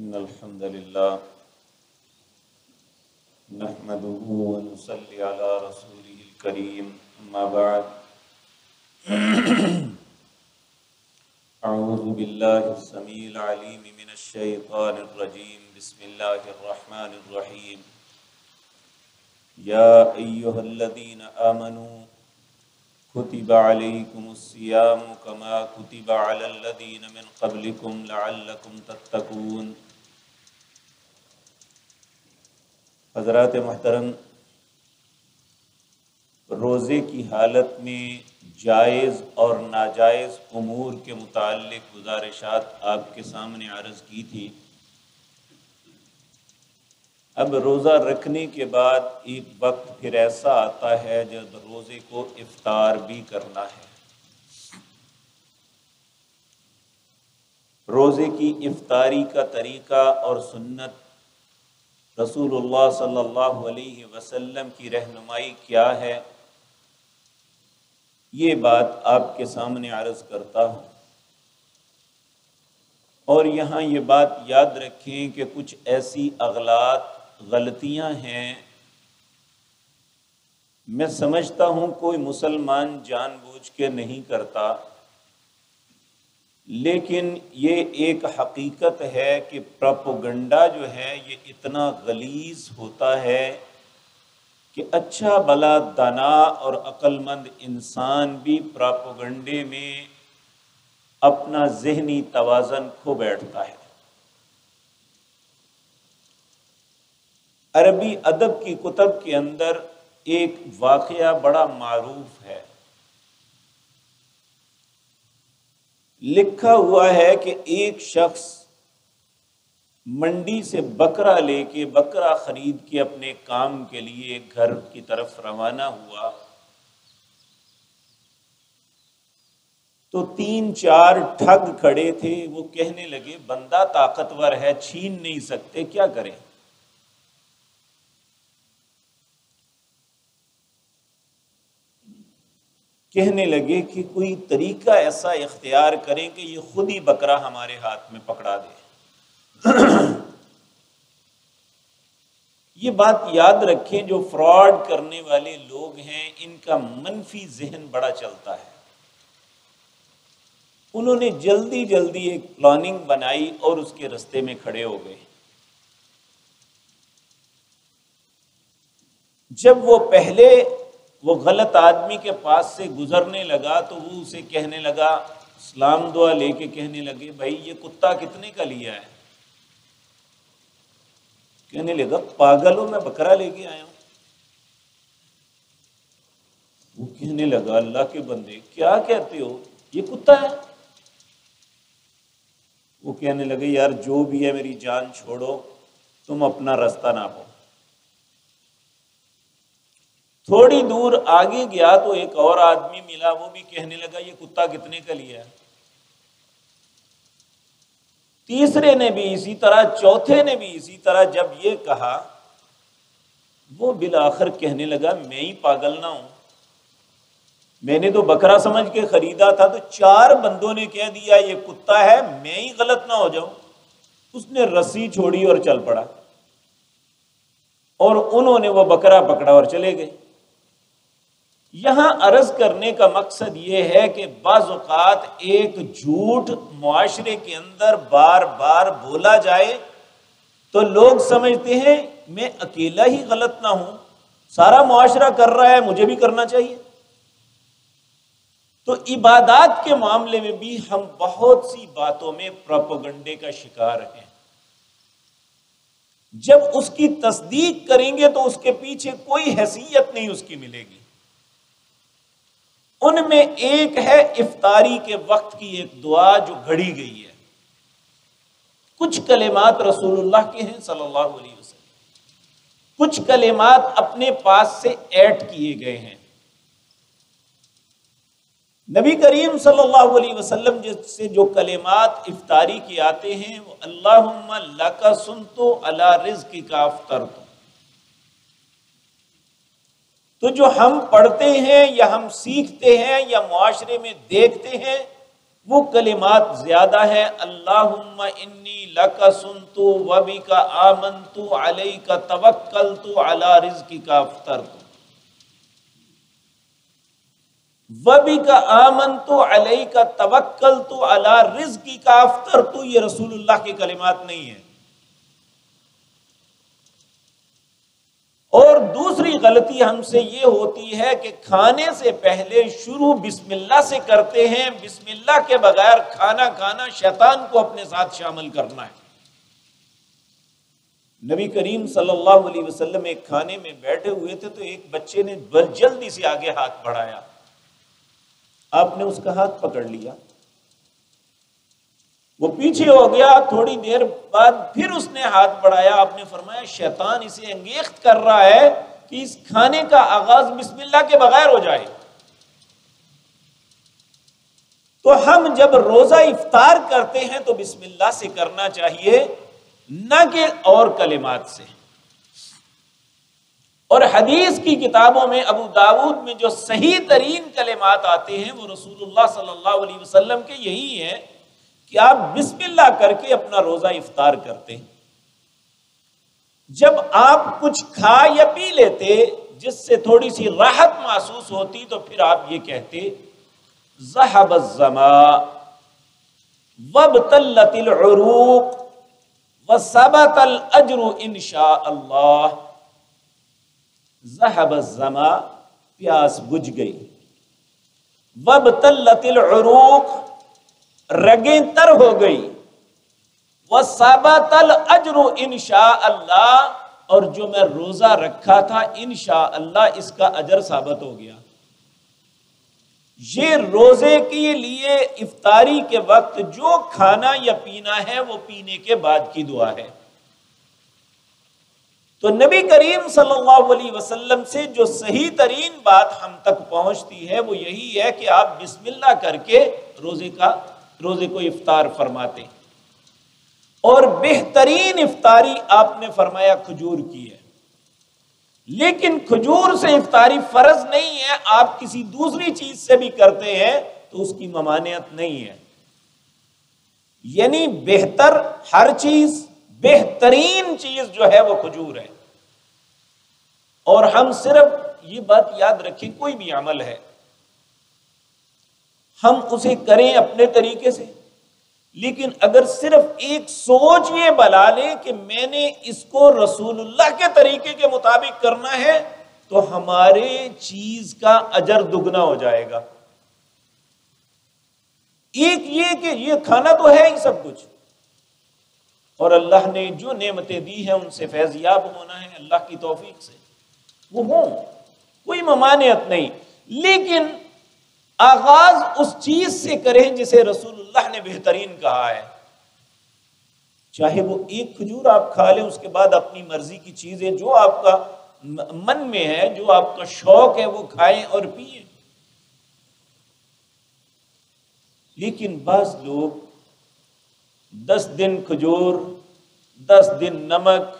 إن الحمد لله نحمده ونصلي على رسوله الكريم، أما بعد. أعوذ بالله السميع العليم من الشيطان الرجيم. بسم الله الرحمن الرحيم. يا أيها الذين آمنوا كتب عليكم الصيام كما كتب على الذين من قبلكم لعلكم تتقون. حضرات محترم، روزے کی حالت میں جائز اور ناجائز امور کے متعلق گزارشات آپ کے سامنے عرض کی تھی۔ اب روزہ رکھنے کے بعد ایک وقت پھر ایسا آتا ہے جب روزے کو افطار بھی کرنا ہے۔ روزے کی افطاری کا طریقہ اور سنت رسول اللہ صلی اللہ علیہ وسلم کی رہنمائی کیا ہے، یہ بات آپ کے سامنے عرض کرتا ہوں۔ اور یہاں یہ بات یاد رکھیں کہ کچھ ایسی اغلاط غلطیاں ہیں۔ میں سمجھتا ہوں کوئی مسلمان جان بوجھ کے نہیں کرتا، لیکن یہ ایک حقیقت ہے کہ پراپوگنڈا جو ہے، یہ اتنا غلیظ ہوتا ہے کہ اچھا بلا دانا اور عقل مند انسان بھی پراپوگنڈے میں اپنا ذہنی توازن کھو بیٹھتا ہے۔ عربی ادب کی کتب کے اندر ایک واقعہ بڑا معروف ہے۔ لکھا ہوا ہے کہ ایک شخص منڈی سے بکرا لے کے بکرا خرید کے اپنے کام کے لیے گھر کی طرف روانہ ہوا۔ تو تین چار ٹھگ کھڑے تھے، وہ کہنے لگے، بندہ طاقتور ہے، چھین نہیں سکتے، کیا کریں؟ کہنے لگے کہ کوئی طریقہ ایسا اختیار کریں کہ یہ خود ہی بکرا ہمارے ہاتھ میں پکڑا دے۔ یہ بات یاد رکھیں جو فراڈ کرنے والے لوگ ہیں، ان کا منفی ذہن بڑا چلتا ہے۔ انہوں نے جلدی جلدی ایک پلاننگ بنائی اور اس کے رستے میں کھڑے ہو گئے۔ جب وہ پہلے وہ غلط آدمی کے پاس سے گزرنے لگا تو وہ اسے کہنے لگا، اسلام دعا لے کے کہنے لگے، بھائی یہ کتا کتنے کا لیا ہے؟ کہنے لگا، پاگلوں میں بکرا لے کے آیا ہوں۔ وہ کہنے لگا، اللہ کے بندے، کیا کہتے ہو؟ یہ کتا ہے۔ وہ کہنے لگے، یار جو بھی ہے میری جان چھوڑو، تم اپنا رستہ نہ پو تھوڑی دور آگے گیا تو ایک اور آدمی ملا، وہ بھی کہنے لگا، یہ کتا کتنے کا لیا ہے؟ تیسرے نے بھی اسی طرح، چوتھے نے بھی اسی طرح جب یہ کہا، وہ بالآخر کہنے لگا، میں ہی پاگل نہ ہوں۔ میں نے تو بکرا سمجھ کے خریدا تھا، تو چار بندوں نے کہہ دیا، یہ کتا ہے، میں ہی غلط نہ ہو جاؤں۔ اس نے رسی چھوڑی اور چل پڑا۔ اور انہوں نے وہ بکرا پکڑا اور چلے گئے۔ یہاں عرض کرنے کا مقصد یہ ہے کہ بعض اوقات ایک جھوٹ معاشرے کے اندر بار بار بولا جائے تو لوگ سمجھتے ہیں میں اکیلا ہی غلط نہ ہوں، سارا معاشرہ کر رہا ہے، مجھے بھی کرنا چاہیے۔ تو عبادات کے معاملے میں بھی ہم بہت سی باتوں میں پروپگنڈے کا شکار ہیں۔ جب اس کی تصدیق کریں گے تو اس کے پیچھے کوئی حیثیت نہیں اس کی ملے گی۔ ان میں ایک ہے افطاری کے وقت کی ایک دعا جو گھڑی گئی ہے۔ کچھ کلمات رسول اللہ کے ہیں صلی اللہ علیہ وسلم۔ کچھ کلمات اپنے پاس سے ایڈ کیے گئے ہیں۔ نبی کریم صلی اللہ علیہ وسلم سے جو کلمات افطاری کے آتے ہیں، وہ اللہ کا سن تو اللہ رزق کا افطر تو تو جو ہم پڑھتے ہیں یا ہم سیکھتے ہیں یا معاشرے میں دیکھتے ہیں، وہ کلمات زیادہ ہے اللہ انی لکا سنتو وبی کا آمنتو علی کا توکل تو اللہ رزقی کا افطر تو وبی کا آمن تو علیہ کا توکل تو اللہ رزقی کا افطر تو یہ رسول اللہ کے کلمات نہیں ہے اور دوسری غلطی ہم سے یہ ہوتی ہے کہ کھانے سے پہلے شروع بسم اللہ سے کرتے ہیں۔ بسم اللہ کے بغیر کھانا کھانا شیطان کو اپنے ساتھ شامل کرنا ہے۔ نبی کریم صلی اللہ علیہ وسلم ایک کھانے میں بیٹھے ہوئے تھے تو ایک بچے نے جلدی سے آگے ہاتھ بڑھایا۔ آپ نے اس کا ہاتھ پکڑ لیا۔ وہ پیچھے ہو گیا، تھوڑی دیر بعد پھر اس نے ہاتھ بڑھایا۔ آپ نے فرمایا، شیطان اسے انگیخت کر رہا ہے کہ اس کھانے کا آغاز بسم اللہ کے بغیر ہو جائے۔ تو ہم جب روزہ افطار کرتے ہیں تو بسم اللہ سے کرنا چاہیے، نہ کہ اور کلمات سے۔ اور حدیث کی کتابوں میں ابو داود میں جو صحیح ترین کلمات آتے ہیں، وہ رسول اللہ صلی اللہ علیہ وسلم کے یہی ہیں۔ کہ آپ بسم اللہ کر کے اپنا روزہ افطار کرتے جب آپ کچھ کھا یا پی لیتے، جس سے تھوڑی سی راحت محسوس ہوتی، تو پھر آپ یہ کہتے زہب الزما وبتلت العروق، وثبت الاجر ان شاء اللہ۔ زہب الزما، پیاس بجھ گئی۔ وبتلت العروق رگیں تر ہو گئی وہ سابا تل اجرو اللہ اور جو میں روزہ رکھا تھا انشاء اللہ اس کا اجر ثابت ہو گیا۔ یہ روزے کے لیے افطاری کے وقت جو کھانا یا پینا ہے، وہ پینے کے بعد کی دعا ہے۔ تو نبی کریم صلی اللہ علیہ وسلم سے جو صحیح ترین بات ہم تک پہنچتی ہے، وہ یہی ہے کہ آپ بسم اللہ کر کے روزے کا روزے کو افطار فرماتے اور بہترین افطاری آپ نے فرمایا کھجور کی ہے۔ لیکن کھجور سے افطاری فرض نہیں ہے، آپ کسی دوسری چیز سے بھی کرتے ہیں تو اس کی ممانعت نہیں ہے۔ یعنی بہتر ہر چیز، بہترین چیز جو ہے وہ کھجور ہے۔ اور ہم صرف یہ بات یاد رکھیں، کوئی بھی عمل ہے۔ ہم اسے کریں اپنے طریقے سے۔ لیکن اگر صرف ایک سوچ یہ بلا لیں کہ میں نے اس کو رسول اللہ کے طریقے کے مطابق کرنا ہے، تو ہمارے چیز کا اجر دگنا ہو جائے گا۔ ایک یہ کہ یہ کھانا تو ہے ہی سب کچھ۔ اور اللہ نے جو نعمتیں دی ہیں، ان سے فیضیاب ہونا ہے اللہ کی توفیق سے۔ وہ ہوں، کوئی ممانعت نہیں۔ لیکن آغاز اس چیز سے کریں جسے رسول اللہ نے بہترین کہا ہے۔ چاہے وہ ایک کھجور آپ کھا لیں، اس کے بعد اپنی مرضی کی چیزیں جو آپ کا من میں ہے، جو آپ کا شوق ہے، وہ کھائیں اور پیئیں لیکن بعض لوگ دس دن کھجور، دس دن نمک،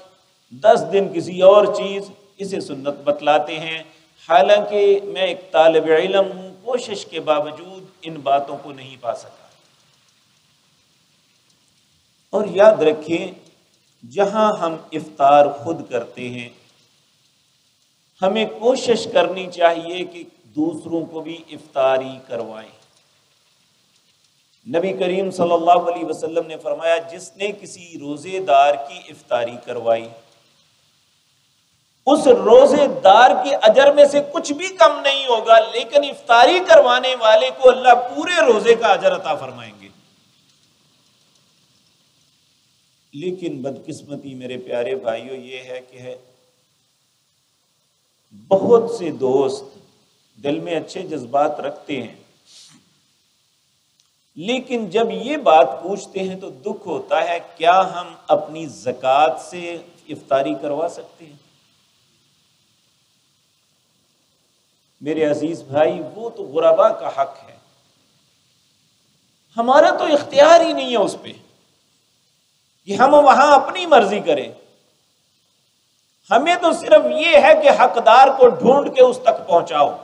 دس دن کسی اور چیز، اسے سنت بتلاتے ہیں۔ حالانکہ میں ایک طالب علم ہوں کوشش کے باوجود ان باتوں کو نہیں پا سکا۔ اور یاد رکھیں، جہاں ہم افطار خود کرتے ہیں، ہمیں کوشش کرنی چاہیے کہ دوسروں کو بھی افطاری کروائیں۔ نبی کریم صلی اللہ علیہ وسلم نے فرمایا، جس نے کسی روزے دار کی افطاری کروائی اس روزے دار کے اجر میں سے کچھ بھی کم نہیں ہوگا، لیکن افطاری کروانے والے کو اللہ پورے روزے کا اجر عطا فرمائیں گے۔ لیکن بدقسمتی میرے پیارے بھائیوں یہ ہے کہ بہت سے دوست دل میں اچھے جذبات رکھتے ہیں، لیکن جب یہ بات پوچھتے ہیں تو دکھ ہوتا ہے، کیا ہم اپنی زکوٰۃ سے افطاری کروا سکتے ہیں؟ میرے عزیز بھائی، وہ تو غربا کا حق ہے۔ ہمارا تو اختیار ہی نہیں ہے اس پہ کہ ہم وہاں اپنی مرضی کریں۔ ہمیں تو صرف یہ ہے کہ حقدار کو ڈھونڈ کے اس تک پہنچاؤ۔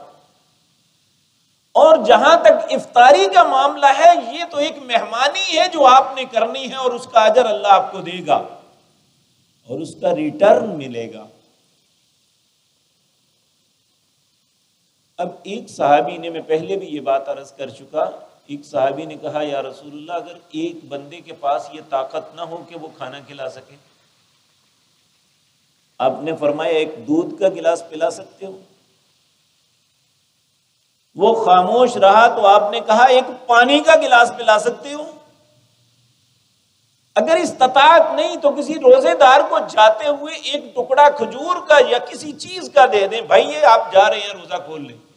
اور جہاں تک افطاری کا معاملہ ہے، یہ تو ایک مہمانی ہے جو آپ نے کرنی ہے اور اس کا اجر اللہ آپ کو دے گا اور اس کا ریٹرن ملے گا۔ اب ایک صحابی نے میں پہلے بھی یہ بات عرض کر چکا، ایک صحابی نے کہا، یا رسول اللہ، اگر ایک بندے کے پاس یہ طاقت نہ ہو کہ وہ کھانا کھلا سکے۔ آپ نے فرمایا، ایک دودھ کا گلاس پلا سکتے ہو؟ وہ خاموش رہا تو آپ نے کہا، ایک پانی کا گلاس پلا سکتے ہو؟ اگر استطاعت نہیں تو کسی روزے دار کو جاتے ہوئے ایک ٹکڑا کھجور کا یا کسی چیز کا دے دیں، بھائی، یہ آپ جا رہے ہیں، روزہ کھول لیں۔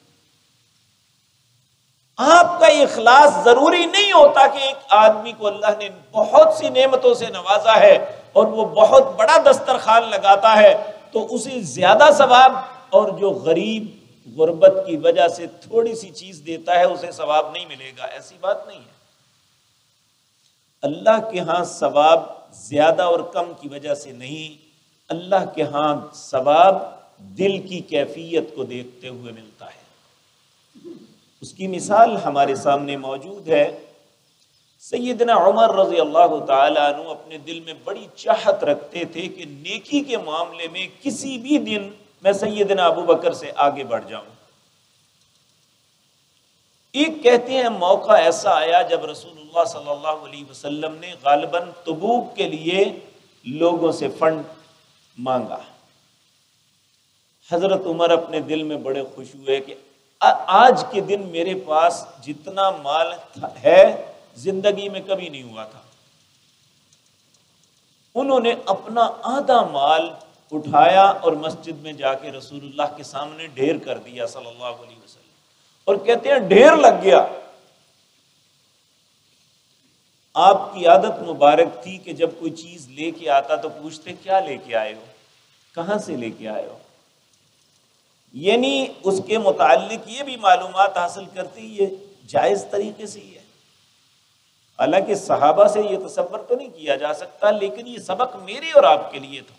آپ کا اخلاص ضروری نہیں ہوتا کہ ایک آدمی کو اللہ نے بہت سی نعمتوں سے نوازا ہے اور وہ بہت بڑا دسترخوان لگاتا ہے، تو اسے زیادہ ثواب اور جو غریب غربت کی وجہ سے تھوڑی سی چیز دیتا ہے، اسے ثواب نہیں ملے گا۔ ایسی بات نہیں ہے۔ اللہ کے ہاں ثواب زیادہ اور کم کی وجہ سے نہیں، اللہ کے ہاں ثواب دل کی کیفیت کو دیکھتے ہوئے ملتا ہے۔ اس کی مثال ہمارے سامنے موجود ہے۔ سیدنا عمر رضی اللہ تعالیٰ عنہ اپنے دل میں بڑی چاہت رکھتے تھے کہ نیکی کے معاملے میں کسی بھی دن میں سیدنا ابو بکر سے آگے بڑھ جاؤں۔ ایک کہتے ہیں، موقع ایسا آیا جب رسول اللہ صلی اللہ علیہ وسلم نے غالباً تبوک کے لیے لوگوں سے فنڈ مانگا۔ حضرت عمر اپنے دل میں بڑے خوش ہوئے کہ آج کے دن میرے پاس جتنا مال ہے، زندگی میں کبھی نہیں ہوا تھا۔ انہوں نے اپنا آدھا مال اٹھایا اور مسجد میں جا کے رسول اللہ کے سامنے ڈھیر کر دیا صلی اللہ علیہ وسلم۔ اور کہتے ہیں، ڈھیر لگ گیا۔ آپ کی عادت مبارک تھی کہ جب کوئی چیز لے کے آتا تو پوچھتے، کیا لے کے آئے ہو؟ کہاں سے لے کے آئے ہو؟ یعنی اس کے متعلق یہ بھی معلومات حاصل کرتی یہ جائز طریقے سے ہی ہے۔ حالانکہ صحابہ سے یہ تصور تو نہیں کیا جا سکتا، لیکن یہ سبق میرے اور آپ کے لیے تھا۔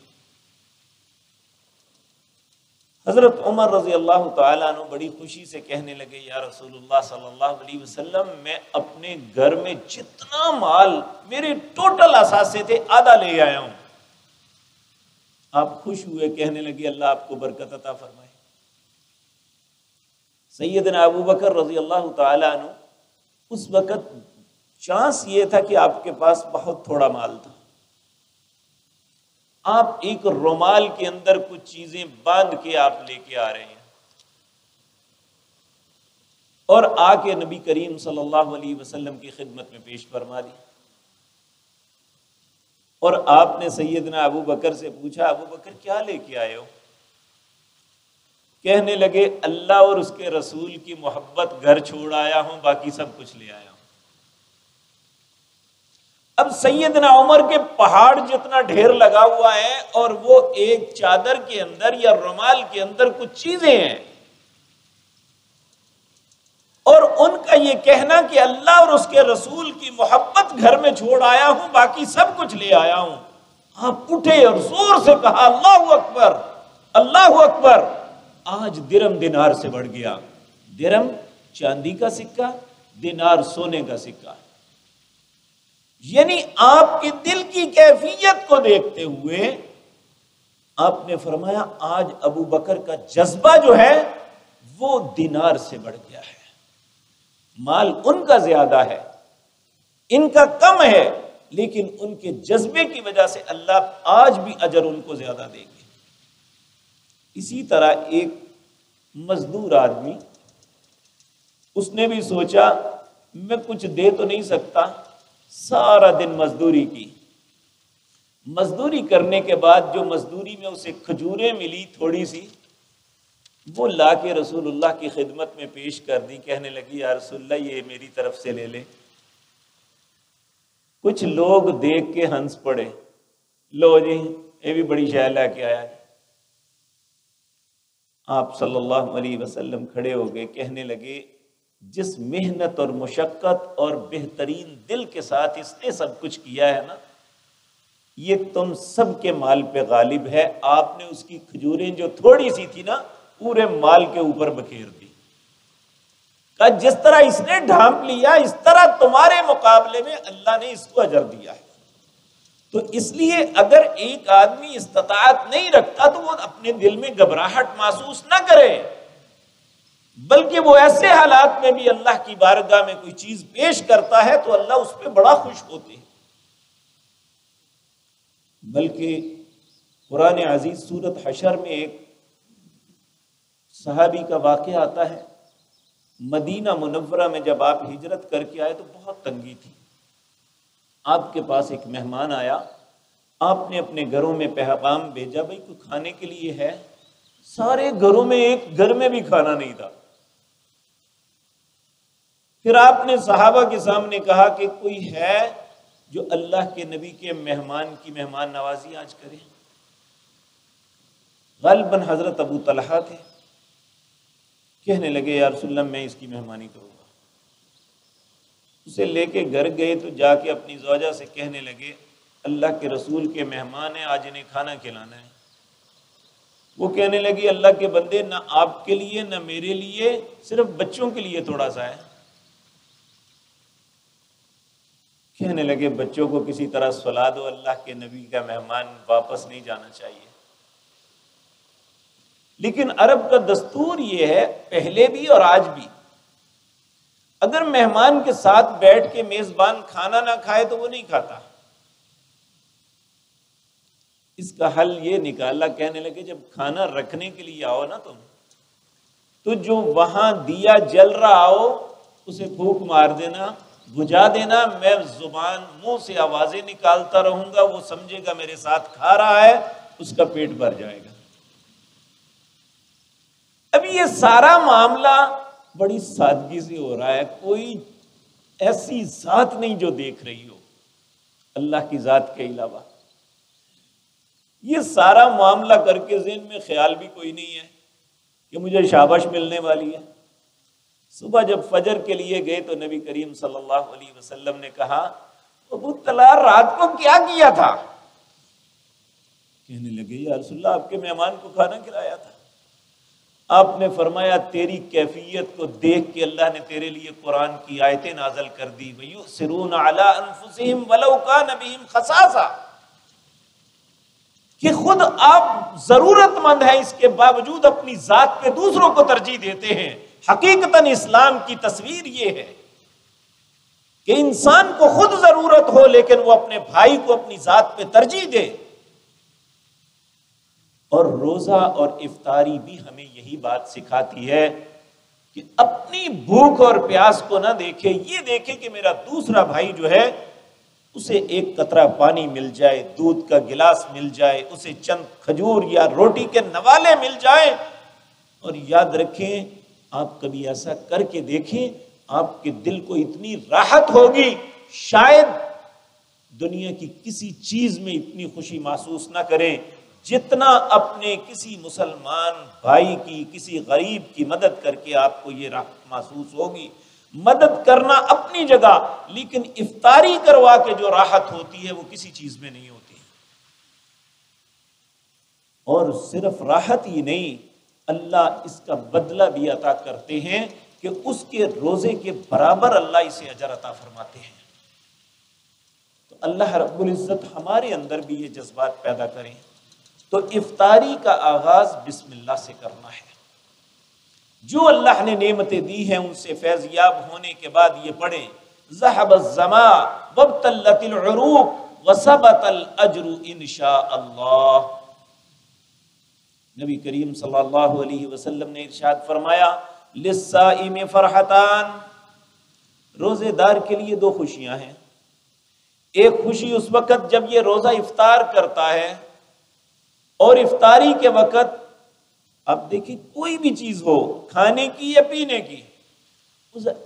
حضرت عمر رضی اللہ تعالیٰ عنہ بڑی خوشی سے کہنے لگے، یا رسول اللہ صلی اللہ علیہ وسلم، میں اپنے گھر میں جتنا مال میرے ٹوٹل اثاثے تھے، آدھا لے آیا ہوں۔ آپ خوش ہوئے، کہنے لگے، اللہ آپ کو برکت عطا فرمائے۔ سیدنا ابو بکر رضی اللہ تعالیٰ عنہ، اس وقت چانس یہ تھا کہ آپ کے پاس بہت تھوڑا مال تھا۔ آپ ایک رومال کے اندر کچھ چیزیں باندھ کے آپ لے کے آ رہے ہیں۔ اور آ کے نبی کریم صلی اللہ علیہ وسلم کی خدمت میں پیش فرما دی۔ اور آپ نے سیدنا ابو بکر سے پوچھا، ابو بکر، کیا لے کے آئے ہو؟ کہنے لگے، اللہ اور اس کے رسول کی محبت گھر چھوڑ آیا ہوں، باقی سب کچھ لے آیا ہوں۔ اب سیدنا عمر کے پہاڑ جتنا ڈھیر لگا ہوا ہے، اور وہ ایک چادر کے اندر یا رومال کے اندر کچھ چیزیں ہیں۔ اور ان کا یہ کہنا کہ اللہ اور اس کے رسول کی محبت گھر میں چھوڑ آیا ہوں، باقی سب کچھ لے آیا ہوں۔ آپ اٹھے اور زور سے کہا، اللہ اکبر اللہ اکبر۔ آج درم دینار سے بڑھ گیا۔ درم چاندی کا سکہ دینار سونے کا سکہ۔ یعنی آپ کے دل کی کیفیت کو دیکھتے ہوئے آپ نے فرمایا، آج ابو بکر کا جذبہ جو ہے، وہ دینار سے بڑھ گیا ہے۔ مال ان کا زیادہ ہے، ان کا کم ہے، لیکن ان کے جذبے کی وجہ سے اللہ آج بھی اجر ان کو زیادہ دے گی اسی طرح ایک مزدور آدمی، اس نے بھی سوچا، میں کچھ دے تو نہیں سکتا، سارا دن مزدوری کی۔ مزدوری کرنے کے بعد جو مزدوری میں اسے کھجوریں ملی تھوڑی سی، وہ لا کے رسول اللہ کی خدمت میں پیش کر دی۔ کہنے لگی، یا رسول اللہ، یہ میری طرف سے لے لے۔ کچھ لوگ دیکھ کے ہنس پڑے۔ لو جی یہ بھی بڑی شہر لا کے آیا آپ صلی اللہ علیہ وسلم کھڑے ہو گئے، کہنے لگے، جس محنت اور مشقت اور بہترین دل کے ساتھ اس نے سب کچھ کیا ہے نا، یہ تم سب کے مال پہ غالب ہے۔ آپ نے اس کی کھجوریں جو تھوڑی سی تھی نا، پورے مال کے اوپر بکھیر دی۔ کہ جس طرح اس نے ڈھانپ لیا، اس طرح تمہارے مقابلے میں اللہ نے اس کو اجر دیا ہے۔ تو اس لیے اگر ایک آدمی استطاعت نہیں رکھتا تو وہ اپنے دل میں گھبراہٹ محسوس نہ کرے۔ بلکہ وہ ایسے حالات میں بھی اللہ کی بارگاہ میں کوئی چیز پیش کرتا ہے تو اللہ اس پہ بڑا خوش ہوتے ہیں۔ بلکہ قرآن عزیز صورت حشر میں ایک صحابی کا واقعہ آتا ہے۔ مدینہ منورہ میں جب آپ ہجرت کر کے آئے تو بہت تنگی تھی۔ آپ کے پاس ایک مہمان آیا، آپ نے اپنے گھروں میں پیغام بھیجا، بھائی کوئی کھانے کے لیے ہے؟ سارے گھروں میں ایک گھر میں بھی کھانا نہیں تھا۔ پھر آپ نے صحابہ کے سامنے کہا کہ کوئی ہے جو اللہ کے نبی کے مہمان کی مہمان نوازی آج کرے؟ غالباً حضرت ابو طلحہ تھے۔ کہنے لگے، یا رسول اللہ، میں اس کی مہمانی کروں گا۔ اسے لے کے گھر گئے تو جا کے اپنی زوجہ سے کہنے لگے، اللہ کے رسول کے مہمان ہیں، آج انہیں کھانا کھلانا ہے۔ وہ کہنے لگی اللہ کے بندے، نہ آپ کے لیے، نہ میرے لیے، صرف بچوں کے لیے تھوڑا سا ہے۔ کہنے لگے، بچوں کو کسی طرح سلا دو، اللہ کے نبی کا مہمان واپس نہیں جانا چاہیے۔ لیکن عرب کا دستور یہ ہے، پہلے بھی اور آج بھی اگر مہمان کے ساتھ بیٹھ کے میزبان کھانا نہ کھائے تو وہ نہیں کھاتا۔ اس کا حل یہ نکالا کہنے لگے، جب کھانا رکھنے کے لیے آؤ نا تم، تو جو وہاں دیا جل رہا ہو، اسے پھوک مار دینا بجا دینا، میں زبان، منہ سے آوازیں نکالتا رہوں گا، وہ سمجھے گا میرے ساتھ کھا رہا ہے، اس کا پیٹ بھر جائے گا۔ ابھی یہ سارا معاملہ بڑی سادگی سے ہو رہا ہے، کوئی ایسی ذات نہیں جو دیکھ رہی ہو۔ اللہ کی ذات کے علاوہ۔ یہ سارا معاملہ کر کے ذہن میں خیال بھی کوئی نہیں ہے کہ مجھے شابش ملنے والی ہے۔ صبح جب فجر کے لیے گئے تو نبی کریم صلی اللہ علیہ وسلم نے کہا، ابو تلار رات کو کیا کیا تھا؟ کہنے لگے، یا رسول اللہ، آپ کے مہمان کو کھانا کھلایا تھا۔ آپ نے فرمایا تیری کیفیت کو دیکھ کے اللہ نے تیرے لیے قرآن کی آیتیں نازل کر دی۔ سرون خساسا کہ خود آپ ضرورت مند ہیں، اس کے باوجود اپنی ذات پہ دوسروں کو ترجیح دیتے ہیں۔ حقیقت اسلام کی تصویر یہ ہے کہ انسان کو خود ضرورت ہو، لیکن وہ اپنے بھائی کو اپنی ذات پہ ترجیح دے۔ اور روزہ اور افطاری بھی ہمیں یہی بات سکھاتی ہے کہ اپنی بھوک اور پیاس کو نہ دیکھے، یہ دیکھے کہ میرا دوسرا بھائی جو ہے، اسے ایک قطرہ پانی مل جائے، دودھ کا گلاس مل جائے، اسے چند کھجور یا روٹی کے نوالے مل جائے اور یاد رکھیں، آپ کبھی ایسا کر کے دیکھیں، آپ کے دل کو اتنی راحت ہوگی، شاید دنیا کی کسی چیز میں اتنی خوشی محسوس نہ کریں۔ جتنا اپنے کسی مسلمان بھائی کی، کسی غریب کی مدد کر کے آپ کو یہ راحت محسوس ہوگی، مدد کرنا اپنی جگہ، لیکن افطاری کروا کے جو راحت ہوتی ہے وہ کسی چیز میں نہیں ہوتی۔ اور صرف راحت ہی نہیں، اللہ اس کا بدلہ بھی عطا کرتے ہیں کہ اس کے روزے کے برابر اللہ اسے اجر عطا فرماتے ہیں۔ تو اللہ رب العزت ہمارے اندر بھی یہ جذبات پیدا کریں۔ تو افطاری کا آغاز بسم اللہ سے کرنا ہے۔ جو اللہ نے نعمتیں دی ہیں، ان سے فیض یاب ہونے کے بعد یہ پڑھیں۔ ذہب الزما وابتلت العروق وثبت الاجر انشاء اللہ۔ نبی کریم صلی اللہ علیہ وسلم نے ارشاد فرمایا، للصائم فرحتان۔ روزے دار کے لیے دو خوشیاں ہیں۔ ایک خوشی اس وقت جب یہ روزہ افطار کرتا ہے اور افطاری کے وقت اب دیکھیں کوئی بھی چیز ہو، کھانے کی یا پینے کی،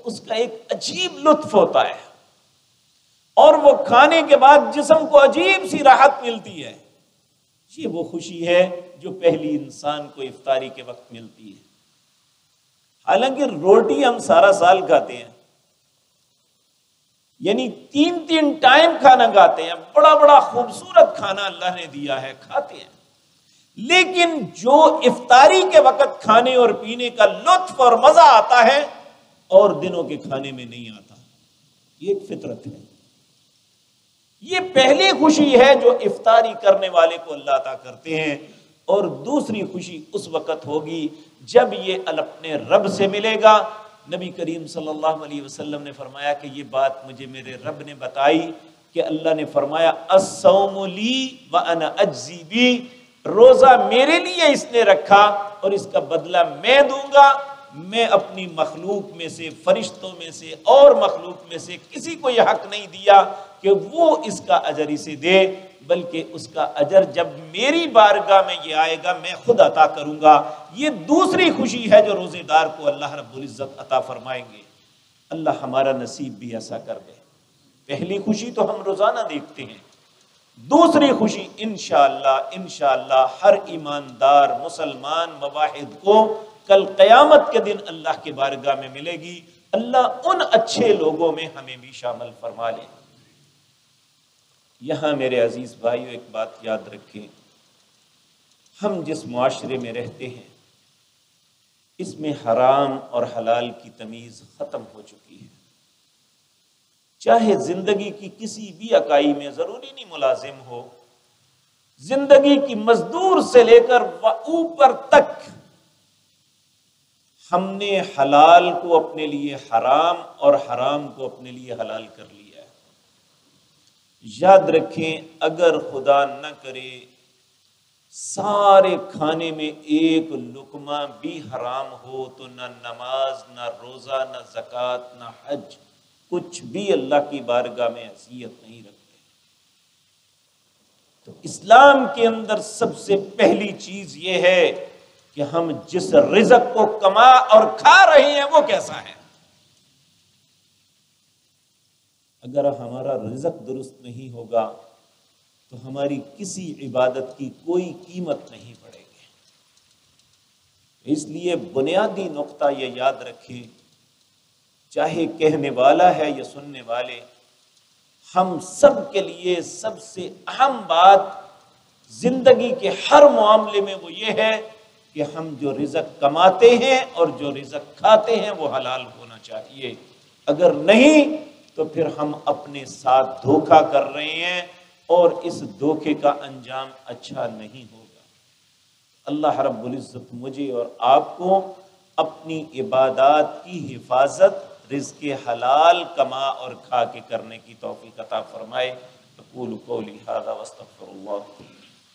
اس کا ایک عجیب لطف ہوتا ہے۔ اور وہ کھانے کے بعد جسم کو عجیب سی راحت ملتی ہے۔ یہ وہ خوشی ہے جو پہلی انسان کو افطاری کے وقت ملتی ہے۔ حالانکہ روٹی ہم سارا سال کھاتے ہیں۔ یعنی تین تین ٹائم کھانا کھاتے ہیں۔ بڑا بڑا خوبصورت کھانا اللہ نے دیا ہے، کھاتے ہیں۔ لیکن جو افطاری کے وقت کھانے اور پینے کا لطف اور مزہ آتا ہے، اور دنوں کے کھانے میں نہیں آتا۔ یہ ایک فطرت ہے۔ یہ پہلی خوشی ہے جو افطاری کرنے والے کو اللہ عطا کرتے ہیں، اور دوسری خوشی اس وقت ہوگی جب یہ اپنے رب سے ملے گا۔ نبی کریم صلی اللہ علیہ وسلم نے فرمایا کہ یہ بات مجھے میرے رب نے بتائی کہ اللہ نے فرمایا السوم لی و اجزی بی۔ روزہ میرے لیے اس نے رکھا اور اس کا بدلہ میں دوں گا۔ میں اپنی مخلوق میں سے، فرشتوں میں سے، اور مخلوق میں سے کسی کو یہ حق نہیں دیا کہ وہ اس کا اجر اسے دے، بلکہ اس کا اجر جب میری بارگاہ میں یہ آئے گا، میں خود عطا کروں گا۔ یہ دوسری خوشی ہے جو روزے دار کو اللہ رب العزت عطا فرمائیں گے۔ اللہ ہمارا نصیب بھی ایسا کر دے۔ پہلی خوشی تو ہم روزانہ دیکھتے ہیں۔ دوسری خوشی انشاءاللہ انشاءاللہ ہر ایماندار مسلمان مواحد کو کل قیامت کے دن اللہ کے بارگاہ میں ملے گی۔ اللہ ان اچھے لوگوں میں ہمیں بھی شامل فرما لے۔ یہاں میرے عزیز بھائیو، ایک بات یاد رکھیں۔ ہم جس معاشرے میں رہتے ہیں، اس میں حرام اور حلال کی تمیز ختم ہو چکی ہے۔ چاہے زندگی کی کسی بھی اکائی میں ضروری نہیں ملازم ہو، زندگی کی مزدور سے لے کر اوپر تک ہم نے حلال کو اپنے لیے حرام اور حرام کو اپنے لیے حلال کر لیا ہے۔ یاد رکھیں، اگر خدا نہ کرے، سارے کھانے میں ایک لکمہ بھی حرام ہو تو نہ نماز، نہ روزہ، نہ زکوٰۃ نہ حج۔ کچھ بھی اللہ کی بارگاہ میں حیثیت نہیں رکھتے۔ تو اسلام کے اندر سب سے پہلی چیز یہ ہے کہ ہم جس رزق کو کما اور کھا رہے ہیں وہ کیسا ہے۔ اگر ہمارا رزق درست نہیں ہوگا تو ہماری کسی عبادت کی کوئی قیمت نہیں پڑے گی۔ اس لیے بنیادی نقطہ یہ یاد رکھیں چاہے کہنے والا ہے یا سننے والے، ہم سب کے لیے سب سے اہم بات زندگی کے ہر معاملے میں وہ یہ ہے کہ ہم جو رزق کماتے ہیں اور جو رزق کھاتے ہیں وہ حلال ہونا چاہیے۔ اگر نہیں تو پھر ہم اپنے ساتھ دھوکا کر رہے ہیں اور اس دھوکے کا انجام اچھا نہیں ہوگا۔ اللہ رب العزت مجھے اور آپ کو اپنی عبادات کی حفاظت رزق حلال کما اور کھا کے کرنے کی توفیق عطا فرمائے۔ اقول قولی هذا واستغفر الله.